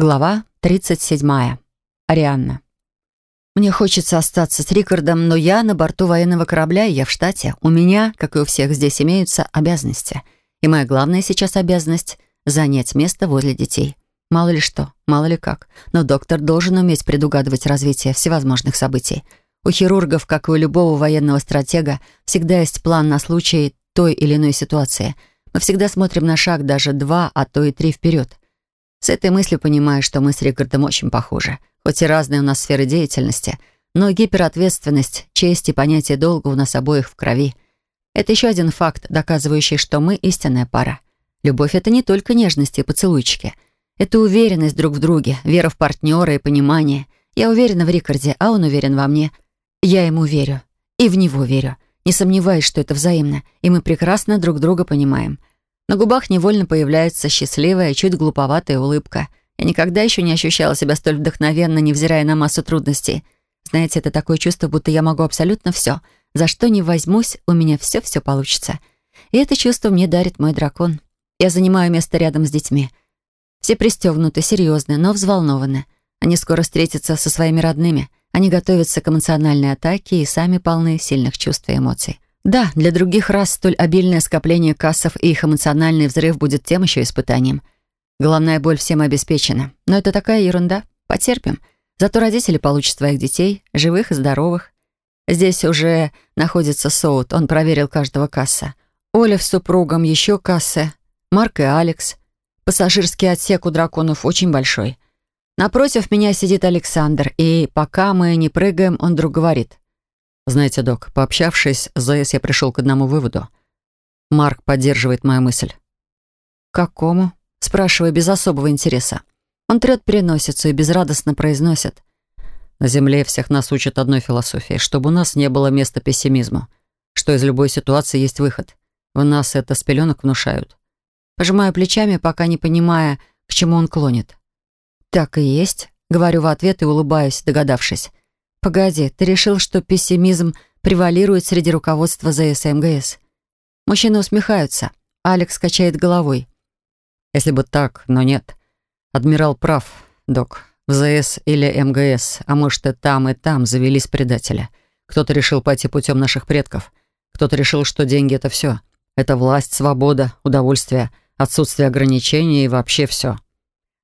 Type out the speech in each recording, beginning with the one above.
Глава 37. Арианна. Мне хочется остаться с Рикардом, но я на борту военного корабля, и я в штате. У меня, как и у всех здесь, имеются обязанности. И моя главная сейчас обязанность — занять место возле детей. Мало ли что, мало ли как. Но доктор должен уметь предугадывать развитие всевозможных событий. У хирургов, как и у любого военного стратега, всегда есть план на случай той или иной ситуации. Мы всегда смотрим на шаг даже два, а то и три вперед — с этой мыслью понимаю, что мы с Рикардом очень похожи. Хоть и разные у нас сферы деятельности, но гиперответственность, честь и понятие долга у нас обоих в крови. Это еще один факт, доказывающий, что мы истинная пара. Любовь — это не только нежности и поцелуйчики. Это уверенность друг в друге, вера в партнера и понимание. Я уверена в Рикарде, а он уверен во мне. Я ему верю. И в него верю. Не сомневаюсь, что это взаимно, и мы прекрасно друг друга понимаем. На губах невольно появляется счастливая, чуть глуповатая улыбка. Я никогда еще не ощущала себя столь вдохновенно, невзирая на массу трудностей. Знаете, это такое чувство, будто я могу абсолютно все. За что не возьмусь, у меня все-все получится. И это чувство мне дарит мой дракон. Я занимаю место рядом с детьми. Все пристегнуты, серьезны, но взволнованы. Они скоро встретятся со своими родными. Они готовятся к эмоциональной атаке и сами полны сильных чувств и эмоций. Да, для других рас столь обильное скопление кассов и их эмоциональный взрыв будет тем еще испытанием. Головная боль всем обеспечена. Но это такая ерунда. Потерпим. Зато родители получат своих детей, живых и здоровых. Здесь уже находится Соут, он проверил каждого касса. Оля с супругом, еще кассы. Марк и Алекс. Пассажирский отсек у драконов очень большой. Напротив меня сидит Александр, и пока мы не прыгаем, он вдруг говорит. Знаете, док, пообщавшись с ЗС, я пришел к одному выводу. Марк поддерживает мою мысль. «Какому?» — спрашиваю без особого интереса. Он трет переносицу и безрадостно произносит. «На Земле всех нас учат одной философии, чтобы у нас не было места пессимизму, что из любой ситуации есть выход. В нас это с пеленок внушают». Пожимаю плечами, пока не понимая, к чему он клонит. «Так и есть», — говорю в ответ и улыбаюсь, догадавшись. «Погоди, ты решил, что пессимизм превалирует среди руководства ЗСМГС?» Мужчины усмехаются. Алекс качает головой. «Если бы так, но нет. Адмирал прав, док. В ЗС или МГС, а может и там, и там завелись предатели. Кто-то решил пойти путем наших предков. Кто-то решил, что деньги — это все. Это власть, свобода, удовольствие, отсутствие ограничений и вообще все.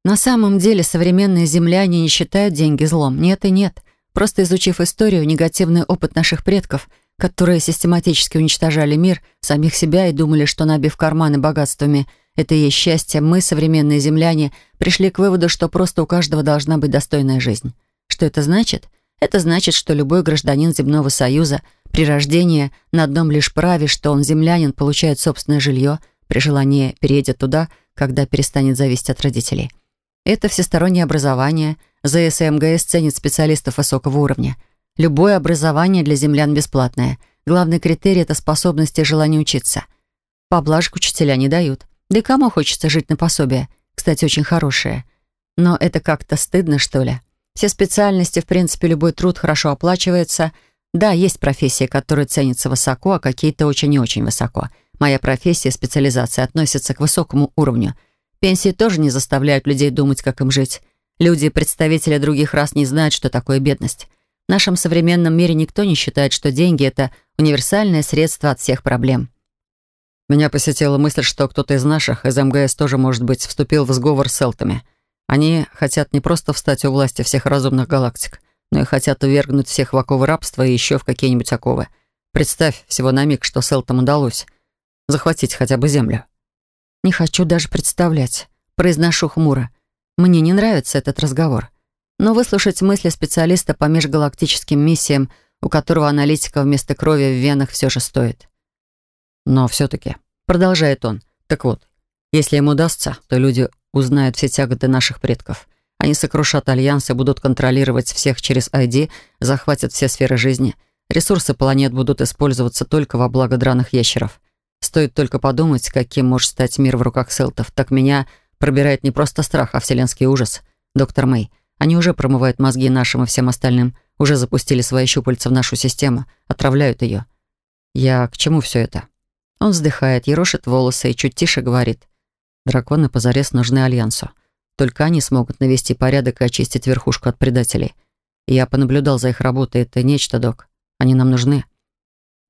На самом деле современные земляне не считают деньги злом. Нет и нет. Просто изучив историю, негативный опыт наших предков, которые систематически уничтожали мир, самих себя и думали, что набив карманы богатствами — это и есть счастье, мы, современные земляне, пришли к выводу, что просто у каждого должна быть достойная жизнь. Что это значит? Это значит, что любой гражданин Земного Союза при рождении на одном лишь праве, что он землянин, получает собственное жилье, при желании переедет туда, когда перестанет зависеть от родителей. Это всестороннее образование — ЗС и МГС ценит специалистов высокого уровня. Любое образование для землян бесплатное. Главный критерий — это способность и желание учиться. Поблажек учителя не дают. Да и кому хочется жить на пособие? Кстати, очень хорошее. Но это как-то стыдно, что ли? Все специальности, в принципе, любой труд хорошо оплачивается. Да, есть профессии, которые ценятся высоко, а какие-то очень и очень высоко. Моя профессия, специализация относится к высокому уровню. Пенсии тоже не заставляют людей думать, как им жить. Люди, представители других рас, не знают, что такое бедность. В нашем современном мире никто не считает, что деньги — это универсальное средство от всех проблем. Меня посетила мысль, что кто-то из наших, из МГС, тоже, может быть, вступил в сговор с селтами. Они хотят не просто встать у власти всех разумных галактик, но и хотят увергнуть всех в оковы рабства и еще в какие-нибудь оковы. Представь всего на миг, что селтам удалось захватить хотя бы Землю. Не хочу даже представлять. Произношу хмуро. Мне не нравится этот разговор. Но выслушать мысли специалиста по межгалактическим миссиям, у которого аналитика вместо крови в венах все же стоит. Но все-таки, продолжает он, так вот, если им удастся, то люди узнают все тяготы наших предков. Они сокрушат альянсы, будут контролировать всех через ID, захватят все сферы жизни. Ресурсы планет будут использоваться только во благо драных ящеров. Стоит только подумать, каким может стать мир в руках селтов, так меня Пробирает не просто страх, а вселенский ужас. Доктор Мэй, они уже промывают мозги нашим и всем остальным, уже запустили свои щупальца в нашу систему, отравляют ее. Я к чему все это? Он вздыхает, ерошит волосы и чуть тише говорит. Драконы позарез нужны Альянсу. Только они смогут навести порядок и очистить верхушку от предателей. Я понаблюдал за их работой. Это нечто, док. Они нам нужны.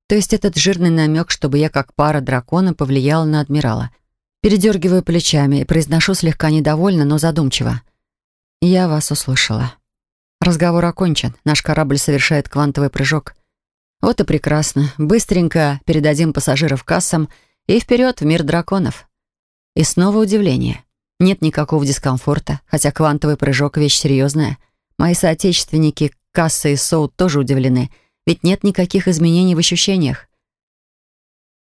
То есть этот жирный намек, чтобы я как пара дракона повлияла на адмирала. Передергиваю плечами и произношу слегка недовольно, но задумчиво. Я вас услышала. Разговор окончен. Наш корабль совершает квантовый прыжок. Вот и прекрасно. Быстренько передадим пассажиров кассам и вперед в мир драконов. И снова удивление. Нет никакого дискомфорта, хотя квантовый прыжок — вещь серьезная. Мои соотечественники Касса и Соут тоже удивлены, ведь нет никаких изменений в ощущениях.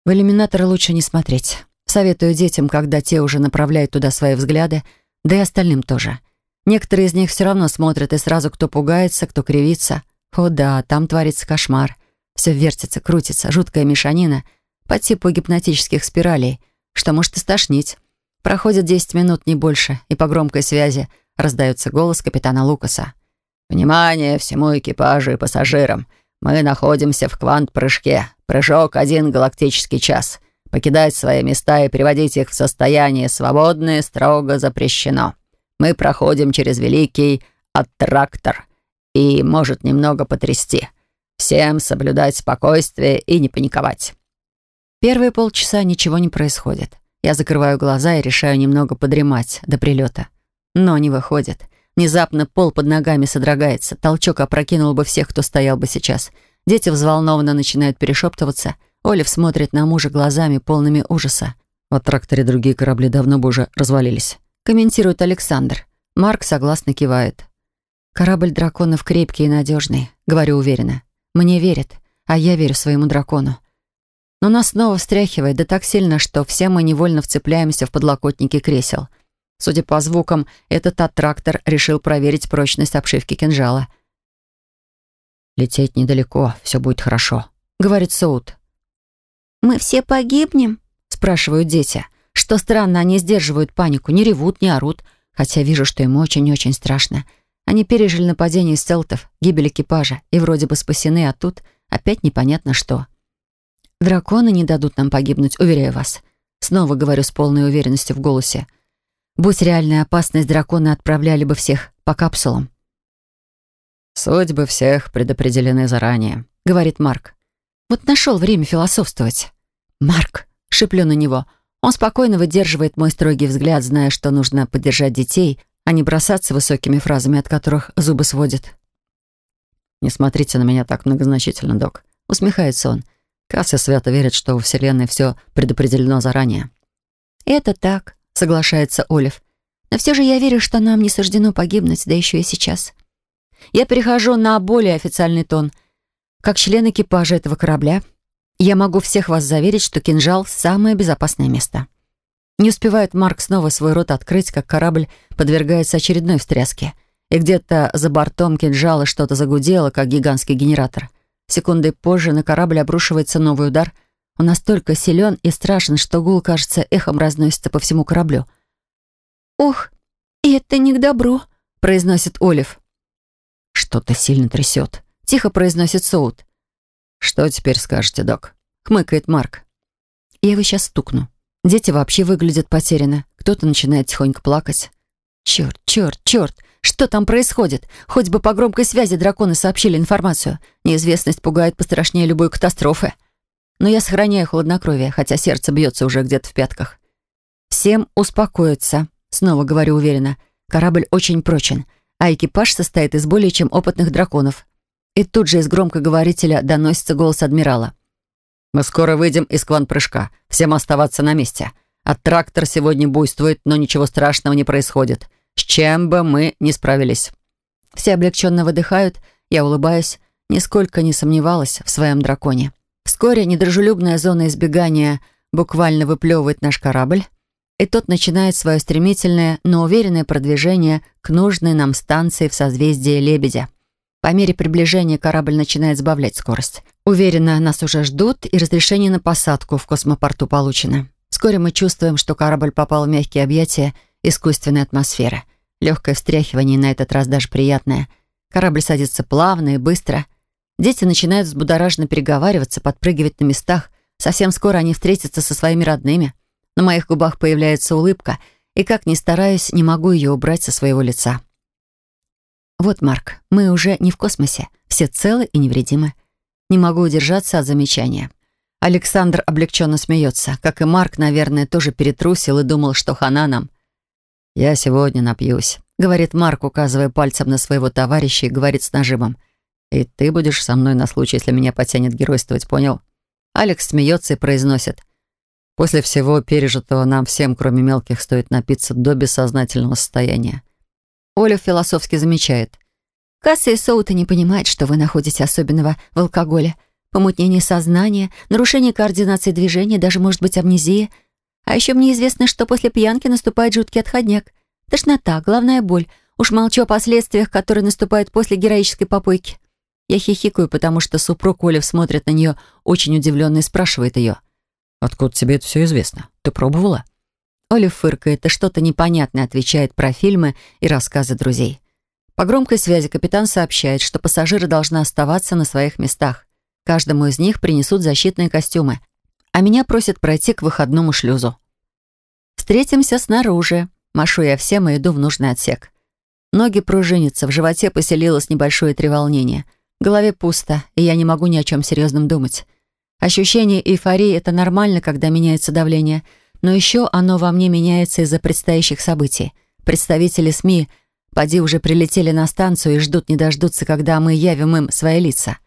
В иллюминатор лучше не смотреть. Советую детям, когда те уже направляют туда свои взгляды, да и остальным тоже. Некоторые из них все равно смотрят, и сразу кто пугается, кто кривится. О да, там творится кошмар. Все вертится, крутится, жуткая мешанина по типу гипнотических спиралей, что может и стошнить. Проходит 10 минут, не больше, и по громкой связи раздается голос капитана Лукаса. «Внимание всему экипажу и пассажирам! Мы находимся в квант-прыжке. Прыжок один галактический час. Покидать свои места и приводить их в состояние свободное строго запрещено. Мы проходим через великий аттрактор и может немного потрясти. Всем соблюдать спокойствие и не паниковать. Первые полчаса ничего не происходит. Я закрываю глаза и решаю немного подремать до прилета. Но не выходит. Внезапно пол под ногами содрогается. Толчок опрокинул бы всех, кто стоял бы сейчас. Дети взволнованно начинают перешептываться. Олив смотрит на мужа глазами, полными ужаса. В тракторе другие корабли давно бы уже развалились. Комментирует Александр. Марк согласно кивает. «Корабль драконов крепкий и надежный», — говорю уверенно. «Мне верят, а я верю своему дракону. Но нас снова встряхивает, да так сильно, что все мы невольно вцепляемся в подлокотники кресел. Судя по звукам, этот аттрактор решил проверить прочность обшивки кинжала. «Лететь недалеко, все будет хорошо», — говорит Соут. «Мы все погибнем?» — спрашивают дети. Что странно, они сдерживают панику, не ревут, не орут, хотя вижу, что им очень-очень страшно. Они пережили нападение стелтов, гибель экипажа и вроде бы спасены, а тут опять непонятно что. Драконы не дадут нам погибнуть, уверяю вас. Снова говорю с полной уверенностью в голосе. Будь реальная опасность, драконы отправляли бы всех по капсулам. «Судьбы всех предопределены заранее», — говорит Марк. «Вот нашел время философствовать». «Марк», — шиплю на него, — он спокойно выдерживает мой строгий взгляд, зная, что нужно поддержать детей, а не бросаться высокими фразами, от которых зубы сводят. «Не смотрите на меня так многозначительно, док», — усмехается он. Касса свято верит, что во Вселенной все предопределено заранее. «Это так», — соглашается Олив. «Но все же я верю, что нам не суждено погибнуть, да еще и сейчас». Я перехожу на более официальный тон. Как член экипажа этого корабля, я могу всех вас заверить, что кинжал — самое безопасное место. Не успевает Марк снова свой рот открыть, как корабль подвергается очередной встряске. И где-то за бортом кинжала что-то загудело, как гигантский генератор. Секундой позже на корабль обрушивается новый удар. Он настолько силен и страшен, что гул, кажется, эхом разносится по всему кораблю. «Ох, это не к добру», — произносит Олив. «Что-то сильно трясет», — тихо произносит Соут. «Что теперь скажете, док?» — хмыкает Марк. «Я его сейчас стукну. Дети вообще выглядят потеряно. Кто-то начинает тихонько плакать. Черт, черт, черт! Что там происходит? Хоть бы по громкой связи драконы сообщили информацию. Неизвестность пугает пострашнее любой катастрофы. Но я сохраняю хладнокровие, хотя сердце бьется уже где-то в пятках. Всем успокоиться. Снова говорю уверенно. Корабль очень прочен, а экипаж состоит из более чем опытных драконов. И тут же из громкоговорителя доносится голос адмирала. «Мы скоро выйдем из кван-прыжка. Всем оставаться на месте. А трактор сегодня буйствует, но ничего страшного не происходит с чем бы мы ни справились. Все облегченно выдыхают, я улыбаюсь, нисколько не сомневалась в своем драконе. Вскоре недружелюбная зона избегания буквально выплевывает наш корабль, и тот начинает свое стремительное, но уверенное продвижение к нужной нам станции в созвездии Лебедя. По мере приближения корабль начинает сбавлять скорость. Уверенно, нас уже ждут, и разрешение на посадку в космопорту получено. Вскоре мы чувствуем, что корабль попал в мягкие объятия искусственной атмосферы. Легкое встряхивание, на этот раз даже приятное. Корабль садится плавно и быстро. Дети начинают взбудораженно переговариваться, подпрыгивать на местах. Совсем скоро они встретятся со своими родными. На моих губах появляется улыбка, и, как ни стараюсь, не могу ее убрать со своего лица. Вот, Марк, мы уже не в космосе, все целы и невредимы. Не могу удержаться от замечания. Александр облегченно смеется, как и Марк, наверное, тоже перетрусил и думал, что хана нам. «Я сегодня напьюсь», — говорит Марк, указывая пальцем на своего товарища и говорит с нажимом. «И ты будешь со мной на случай, если меня потянет геройствовать, понял?» Алекс смеется и произносит. «После всего пережитого нам всем, кроме мелких, стоит напиться до бессознательного состояния». Оля философски замечает. «Касса и Соута не понимает, что вы находите особенного в алкоголе. Помутнение сознания, нарушение координации движения, даже, может быть, амнезия. А еще мне известно, что после пьянки наступает жуткий отходняк. Тошнота, головная боль. Уж молчу о последствиях, которые наступают после героической попойки. Я хихикаю, потому что супруг Олив смотрит на нее очень удивленно и спрашивает ее. «Откуда тебе это все известно? Ты пробовала?» Олив фыркает и что-то непонятное отвечает про фильмы и рассказы друзей. По громкой связи капитан сообщает, что пассажиры должны оставаться на своих местах. Каждому из них принесут защитные костюмы, а меня просят пройти к выходному шлюзу. Встретимся снаружи. Машу я всем и иду в нужный отсек. Ноги пружинятся, в животе поселилось небольшое треволнение. В голове пусто, и я не могу ни о чем серьезном думать. Ощущение эйфории — это нормально, когда меняется давление, но еще оно во мне меняется из-за предстоящих событий. Представители СМИ поди уже прилетели на станцию и ждут не дождутся, когда мы явим им свои лица.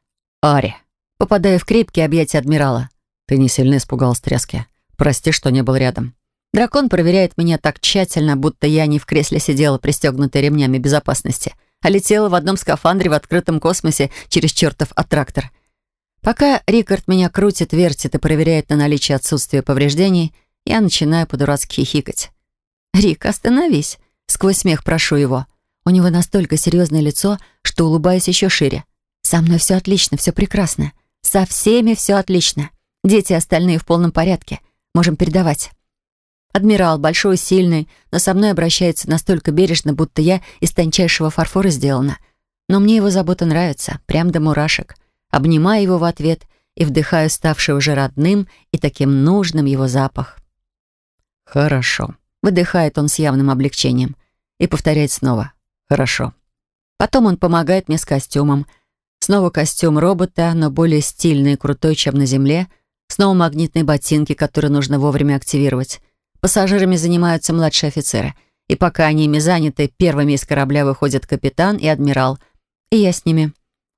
Ари. Попадаю в крепкие объятия адмирала. Ты не сильно испугалась тряски. Прости, что не был рядом. Дракон проверяет меня так тщательно, будто я не в кресле сидела, пристегнутая ремнями безопасности — а летела в одном скафандре в открытом космосе через чертов аттрактор. Пока Рикард меня крутит, вертит и проверяет на наличие отсутствия повреждений, я начинаю по-дурацки хихикать. «Рик, остановись!» Сквозь смех прошу его. У него настолько серьезное лицо, что улыбаюсь еще шире. «Со мной все отлично, все прекрасно. Со всеми все отлично. Дети остальные в полном порядке. Можем передавать». Адмирал, большой, сильный, но со мной обращается настолько бережно, будто я из тончайшего фарфора сделана. Но мне его забота нравится, прям до мурашек. Обнимаю его в ответ и вдыхаю ставший уже родным и таким нужным его запах. «Хорошо», — выдыхает он с явным облегчением и повторяет снова. «Хорошо». Потом он помогает мне с костюмом. Снова костюм робота, но более стильный и крутой, чем на земле. Снова магнитные ботинки, которые нужно вовремя активировать. Пассажирами занимаются младшие офицеры. И пока они ими заняты, первыми из корабля выходят капитан и адмирал. И я с ними.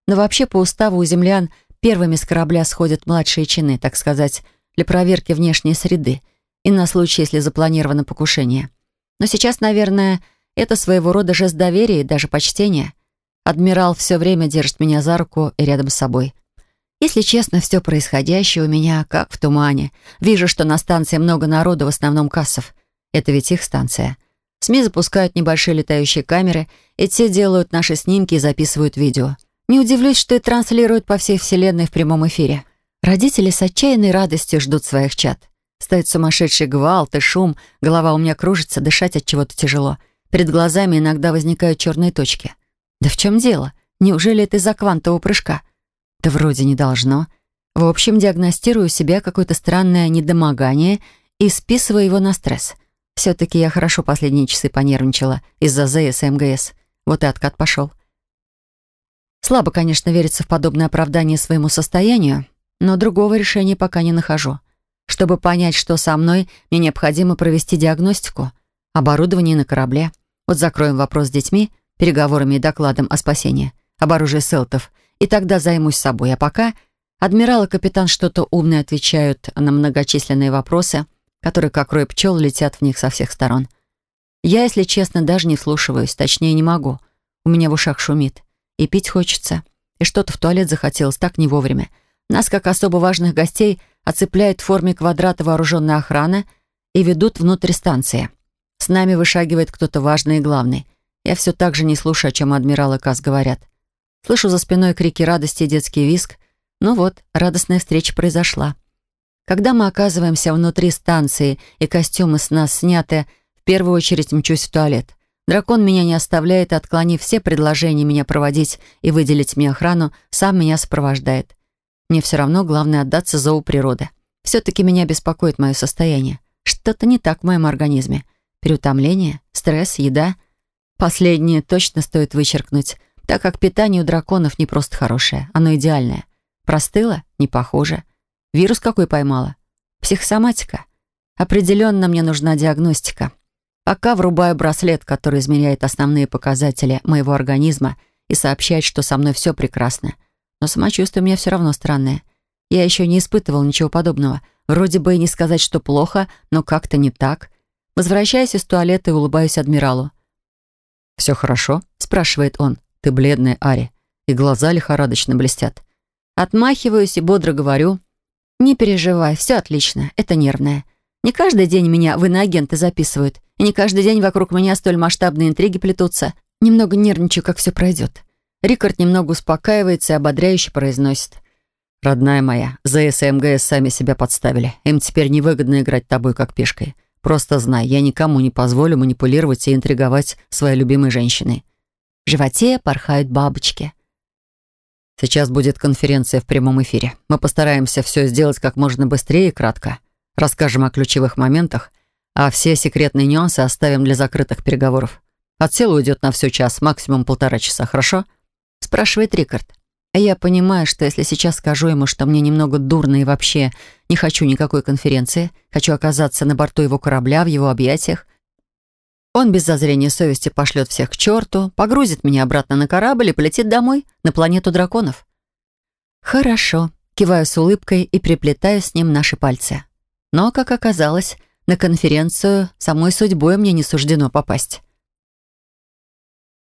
Но вообще по уставу у землян первыми с корабля сходят младшие чины, так сказать, для проверки внешней среды и на случай, если запланировано покушение. Но сейчас, наверное, это своего рода жест доверия и даже почтения. Адмирал все время держит меня за руку и рядом с собой. Если честно, все происходящее у меня как в тумане. Вижу, что на станции много народу, в основном кассов. Это ведь их станция. СМИ запускают небольшие летающие камеры, и те делают наши снимки и записывают видео. Не удивлюсь, что и транслируют по всей вселенной в прямом эфире. Родители с отчаянной радостью ждут своих чад. Стоит сумасшедший гвалт и шум, голова у меня кружится, дышать от чего-то тяжело. Перед глазами иногда возникают черные точки. Да в чем дело? Неужели это из-за квантового прыжка? Да вроде не должно. В общем, диагностирую себя какое-то странное недомогание и списываю его на стресс. Все-таки я хорошо последние часы понервничала из-за ЗС и МГС. Вот и откат пошел. Слабо, конечно, верится в подобное оправдание своему состоянию, но другого решения пока не нахожу. Чтобы понять, что со мной, мне необходимо провести диагностику. Оборудование на корабле. Вот закроем вопрос с детьми, переговорами и докладом о спасении. Об оружии селтов и тогда займусь собой. А пока адмирал и капитан что-то умное отвечают на многочисленные вопросы, которые, как рой пчел, летят в них со всех сторон. Я, если честно, даже не вслушиваюсь, точнее, не могу. У меня в ушах шумит. И пить хочется. И что-то в туалет захотелось так не вовремя. Нас, как особо важных гостей, оцепляют в форме квадрата вооруженной охраны и ведут внутрь станции. С нами вышагивает кто-то важный и главный. Я все так же не слушаю, о чем адмирал и Кас говорят. Слышу за спиной крики радости и детский визг. Ну вот, радостная встреча произошла. Когда мы оказываемся внутри станции и костюмы с нас сняты, в первую очередь мчусь в туалет. Дракон меня не оставляет, отклонив все предложения меня проводить и выделить мне охрану, сам меня сопровождает. Мне все равно главное отдаться зову природы. Все-таки меня беспокоит мое состояние. Что-то не так в моем организме. переутомление, стресс, еда. Последнее точно стоит вычеркнуть, так как питание у драконов не просто хорошее, оно идеальное. Простыло? Не похоже. Вирус какой поймала? Психосоматика. Определенно мне нужна диагностика. Пока врубаю браслет, который измеряет основные показатели моего организма и сообщает, что со мной все прекрасно. Но самочувствие у меня все равно странное. Я еще не испытывал ничего подобного. Вроде бы и не сказать, что плохо, но как-то не так. Возвращаясь из туалета и улыбаюсь адмиралу. «Все хорошо?» — спрашивает он. «Ты бледная, Ари, и глаза лихорадочно блестят». Отмахиваюсь и бодро говорю. «Не переживай, все отлично, это нервное. Не каждый день меня в иноагенты записывают, и не каждый день вокруг меня столь масштабные интриги плетутся. Немного нервничаю, как все пройдет». Рикард немного успокаивается и ободряюще произносит. «Родная моя, ЗС и МГС сами себя подставили. Им теперь невыгодно играть тобой как пешкой. Просто знай, я никому не позволю манипулировать и интриговать своей любимой женщиной». В животе порхают бабочки. Сейчас будет конференция в прямом эфире. Мы постараемся все сделать как можно быстрее и кратко. Расскажем о ключевых моментах, а все секретные нюансы оставим для закрытых переговоров. От уйдет на все час, максимум полтора часа, хорошо?» Спрашивает Рикард. А я понимаю, что если сейчас скажу ему, что мне немного дурно и вообще не хочу никакой конференции, хочу оказаться на борту его корабля, в его объятиях, он без зазрения совести пошлет всех к черту, погрузит меня обратно на корабль и полетит домой, на планету драконов. Хорошо, киваю с улыбкой и приплетаю с ним наши пальцы. Но, как оказалось, на конференцию самой судьбой мне не суждено попасть.